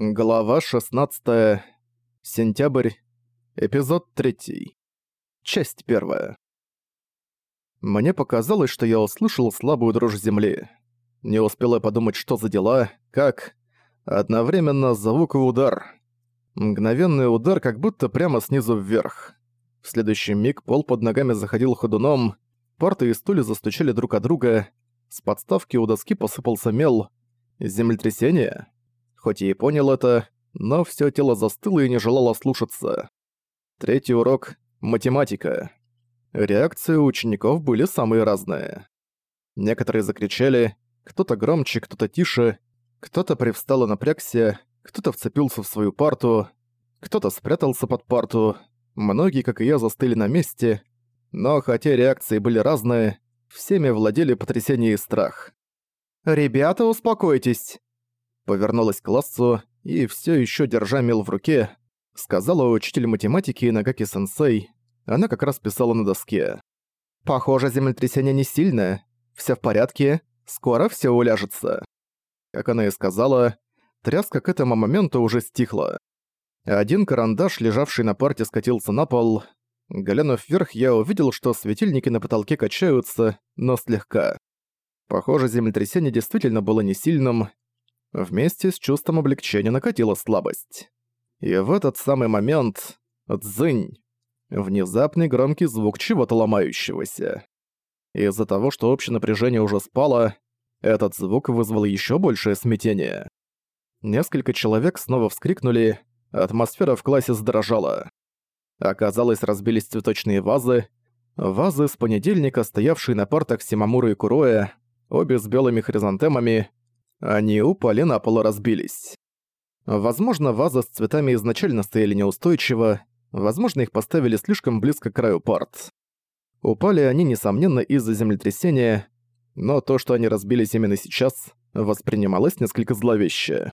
Глава 16. Сентябрь. Эпизод 3. Часть 1. Мне показалось, что я услышал слабую дрожь земли. Не успел я подумать, что за дела, как... Одновременно звук и удар. Мгновенный удар, как будто прямо снизу вверх. В следующий миг пол под ногами заходил ходуном, парты и стулья застучали друг от друга, с подставки у доски посыпался мел. Землетрясение? Хоть и понял это, но всё тело застыло и не желало слушаться. Третий урок — математика. Реакции у учеников были самые разные. Некоторые закричали, кто-то громче, кто-то тише, кто-то привстал и напрягся, кто-то вцепился в свою парту, кто-то спрятался под парту, многие, как и я, застыли на месте, но хотя реакции были разные, всеми владели потрясение и страх. «Ребята, успокойтесь!» Повернулась к классу и все еще держа мел в руке, сказала учитель математики Нагаки-сенсей. Она как раз писала на доске. «Похоже, землетрясение не сильное. Все в порядке. Скоро все уляжется». Как она и сказала, тряска к этому моменту уже стихла. Один карандаш, лежавший на парте, скатился на пол. Глянув вверх, я увидел, что светильники на потолке качаются, но слегка. Похоже, землетрясение действительно было не сильным, Вместе с чувством облегчения накатила слабость. И в этот самый момент... Дзынь! Внезапный громкий звук чего-то ломающегося. Из-за того, что общее напряжение уже спало, этот звук вызвал еще большее смятение. Несколько человек снова вскрикнули, атмосфера в классе задрожала. Оказалось, разбились цветочные вазы, вазы с понедельника, стоявшие на партах Симамуры и Куроя, обе с белыми хризантемами, они упали на пол и разбились. Возможно, вазы с цветами изначально стояли неустойчиво, возможно, их поставили слишком близко к краю парт. Упали они, несомненно, из-за землетрясения, но то, что они разбились именно сейчас, воспринималось несколько зловеще.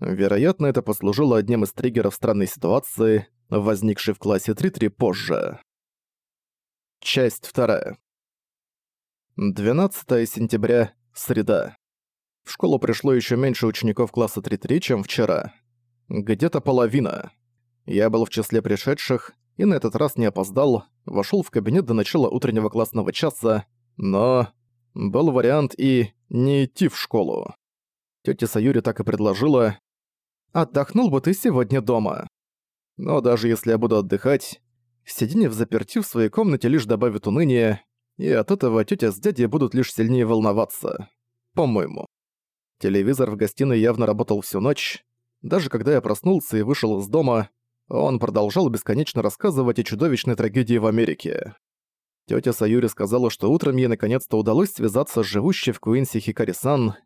Вероятно, это послужило одним из триггеров странной ситуации, возникшей в классе 3-3 позже. Часть 2. 12 сентября, среда. В школу пришло еще меньше учеников класса 3-3, чем вчера. Где-то половина. Я был в числе пришедших, и на этот раз не опоздал, вошел в кабинет до начала утреннего классного часа, но... Был вариант и не идти в школу. Тётя Саюри так и предложила «Отдохнул бы ты сегодня дома». Но даже если я буду отдыхать, сидение в заперти в своей комнате лишь добавит уныния, и от этого тётя с дядей будут лишь сильнее волноваться. По-моему. Телевизор в гостиной явно работал всю ночь. Даже когда я проснулся и вышел из дома, он продолжал бесконечно рассказывать о чудовищной трагедии в Америке. Тётя Саюри сказала, что утром ей наконец-то удалось связаться с живущей в Куинси Хикари-сан.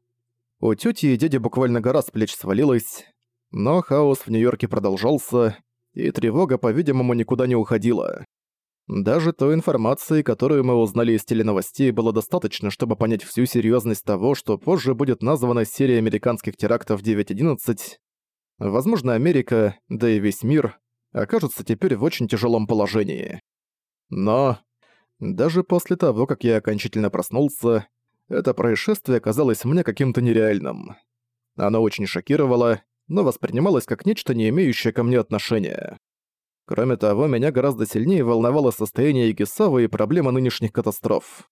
У тёти и дяди буквально гора с плеч свалилась, но хаос в Нью-Йорке продолжался, и тревога, по-видимому, никуда не уходила. Даже той информации, которую мы узнали из теленовостей, было достаточно, чтобы понять всю серьезность того, что позже будет названа серия американских терактов 9.11. Возможно, Америка, да и весь мир, окажутся теперь в очень тяжелом положении. Но даже после того, как я окончательно проснулся, это происшествие казалось мне каким-то нереальным. Оно очень шокировало, но воспринималось как нечто, не имеющее ко мне отношения. Кроме того, меня гораздо сильнее волновало состояние Игисавы и проблема нынешних катастроф.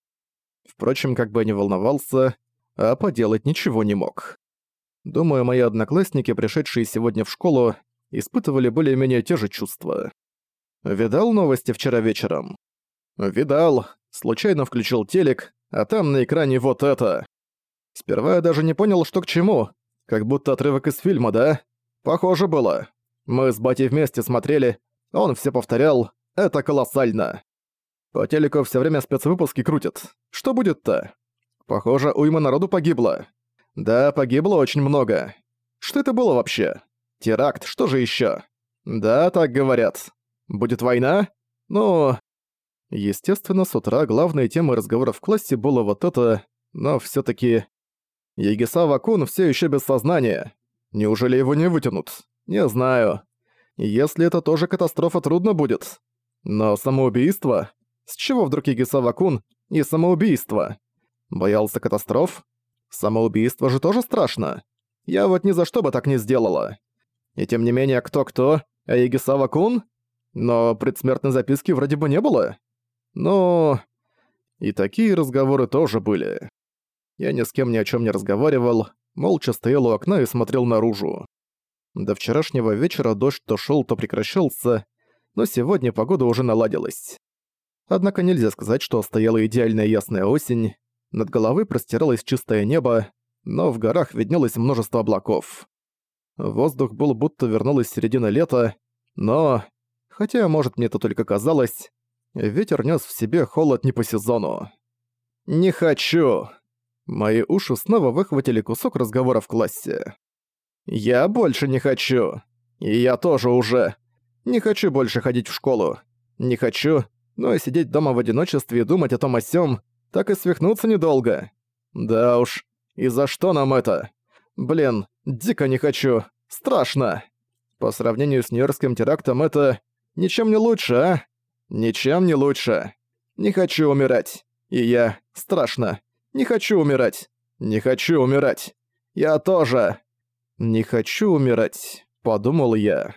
Впрочем, как бы я ни волновался, а поделать ничего не мог. Думаю, мои одноклассники, пришедшие сегодня в школу, испытывали более-менее те же чувства. Видал новости вчера вечером? Видал. Случайно включил телек, а там на экране вот это. Сперва я даже не понял, что к чему. Как будто отрывок из фильма, да? Похоже было. Мы с батей вместе смотрели, он все повторял «Это колоссально!». По телеку все время спецвыпуски крутят. Что будет-то? Похоже, уйма народу погибло. Да, погибло очень много. Что это было вообще? Теракт, что же еще? Да, так говорят. Будет война? Ну... Естественно, с утра главной темой разговора в классе было вот это, но все таки Егисава Кун все еще без сознания. Неужели его не вытянут? Не знаю. Если это тоже катастрофа, трудно будет. Но самоубийство? С чего вдруг Игисава-кун и самоубийство? Боялся катастроф? Самоубийство же тоже страшно. Я вот ни за что бы так не сделала. И тем не менее, кто-кто? А Игисава-кун? Но предсмертной записки вроде бы не было. Но... И такие разговоры тоже были. Я ни с кем ни о чем не разговаривал, молча стоял у окна и смотрел наружу. До вчерашнего вечера дождь то шел, то прекращался, но сегодня погода уже наладилась. Однако нельзя сказать, что стояла идеальная ясная осень, над головой простиралось чистое небо, но в горах виднелось множество облаков. Воздух был будто вернулась середина лета, но... Хотя, может, мне это только казалось, ветер нес в себе холод не по сезону. «Не хочу!» Мои уши снова выхватили кусок разговора в классе. «Я больше не хочу. И я тоже уже. Не хочу больше ходить в школу. Не хочу, но и сидеть дома в одиночестве и думать о том о сём, так и свихнуться недолго. Да уж, и за что нам это? Блин, дико не хочу. Страшно. По сравнению с Нью-Йоркским терактом это... Ничем не лучше, а? Ничем не лучше. Не хочу умирать. И я... Страшно. Не хочу умирать. Не хочу умирать. Я тоже. Не хочу умирать, подумал я.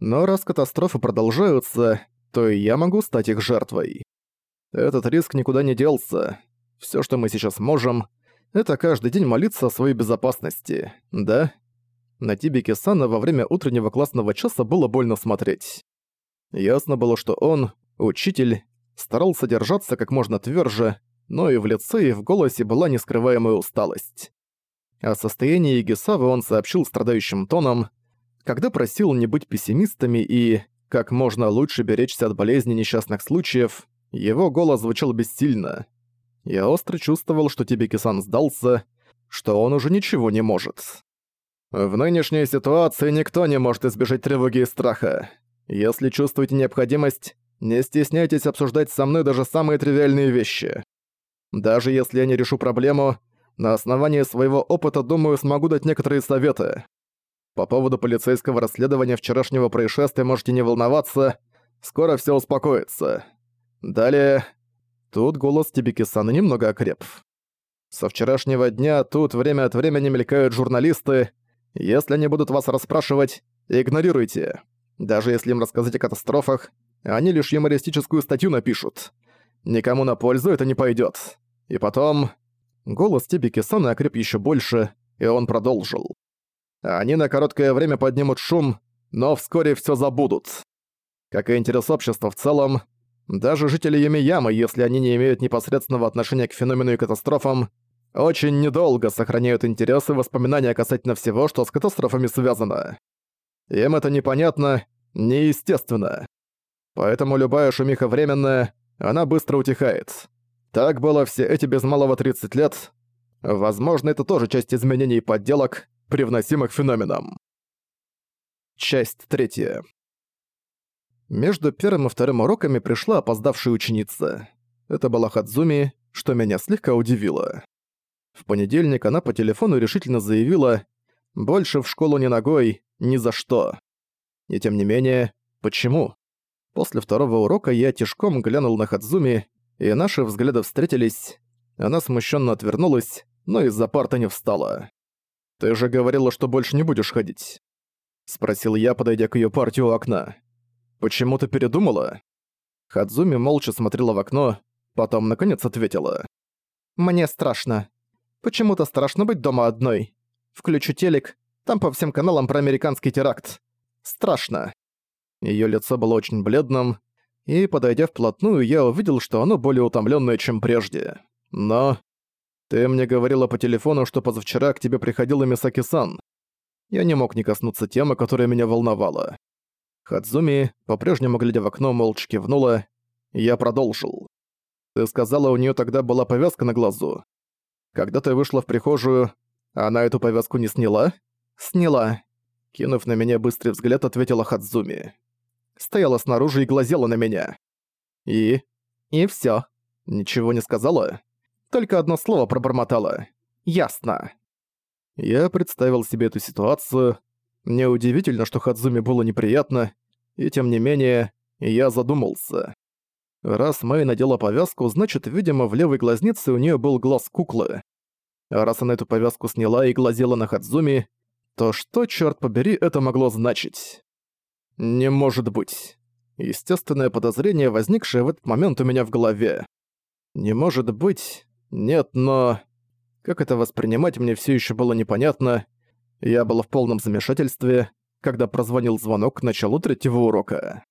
Но раз катастрофы продолжаются, то и я могу стать их жертвой. Этот риск никуда не делся. Всё, что мы сейчас можем, это каждый день молиться о своей безопасности, да? На Тибике Сана во время утреннего классного часа было больно смотреть. Ясно было, что он, учитель, старался держаться как можно твёрже, но и в лице, и в голосе была нескрываемая усталость. О состоянии Игисавы он сообщил страдающим тоном, когда просил не быть пессимистами и как можно лучше беречься от болезни несчастных случаев, его голос звучал бессильно. Я остро чувствовал, что Тибики-сан сдался, что он уже ничего не может. В нынешней ситуации никто не может избежать тревоги и страха. Если чувствуете необходимость, не стесняйтесь обсуждать со мной даже самые тривиальные вещи. Даже если я не решу проблему, на основании своего опыта, думаю, смогу дать некоторые советы. По поводу полицейского расследования вчерашнего происшествия можете не волноваться, скоро все успокоится. Далее... Тут голос Тибики-сана немного окреп. Со вчерашнего дня тут время от времени мелькают журналисты. Если они будут вас расспрашивать, игнорируйте. Даже если им рассказать о катастрофах, они лишь юмористическую статью напишут. Никому на пользу это не пойдет. И потом... Голос Тибики-сана окреп еще больше, и он продолжил. Они на короткое время поднимут шум, но вскоре все забудут. Как и интерес общества в целом, даже жители Юмиямы, если они не имеют непосредственного отношения к феномену и катастрофам, очень недолго сохраняют интерес и воспоминания касательно всего, что с катастрофами связано. Им это непонятно, неестественно. Поэтому любая шумиха временная, она быстро утихает. Так было все эти без малого 30 лет. Возможно, это тоже часть изменений и подделок, привносимых феноменом. Часть третья. Между первым и вторым уроками пришла опоздавшая ученица. Это была Хадзуми, что меня слегка удивило. В понедельник она по телефону решительно заявила «Больше в школу ни ногой, ни за что». И тем не менее, почему? После второго урока я тишком глянул на Хадзуми и наши взгляды встретились. Она смущенно отвернулась, но из-за парта не встала. «Ты же говорила, что больше не будешь ходить?» Спросил я, подойдя к ее партии у окна. «Почему ты передумала?» Хадзуми молча смотрела в окно, потом наконец ответила. «Мне страшно. Почему-то страшно быть дома одной. Включу телек, там по всем каналам про американский теракт. Страшно». Её лицо было очень бледным, и, подойдя вплотную, я увидел, что оно более утомлённое, чем прежде. Но... Ты мне говорила по телефону, что позавчера к тебе приходила Мисаки-сан. Я не мог не коснуться темы, которая меня волновала. Хадзуми, по-прежнему глядя в окно, молча кивнула. Я продолжил. Ты сказала, у неё тогда была повязка на глазу. Когда ты вышла в прихожую, она эту повязку не сняла? Сняла. Кинув на меня быстрый взгляд, ответила Хадзуми стояла снаружи и глазела на меня. И... и всё. Ничего не сказала? Только одно слово пробормотала. «Ясно». Я представил себе эту ситуацию. Неудивительно, что Хадзуми было неприятно, и тем не менее, я задумался. Раз Мэй надела повязку, значит, видимо, в левой глазнице у неё был глаз куклы. А раз она эту повязку сняла и глазела на Хадзуми, то что, черт побери, это могло значить? Не может быть. Естественное подозрение, возникшее в этот момент у меня в голове. Не может быть. Нет, но... Как это воспринимать, мне все еще было непонятно. Я был в полном замешательстве, когда прозвонил звонок к началу третьего урока.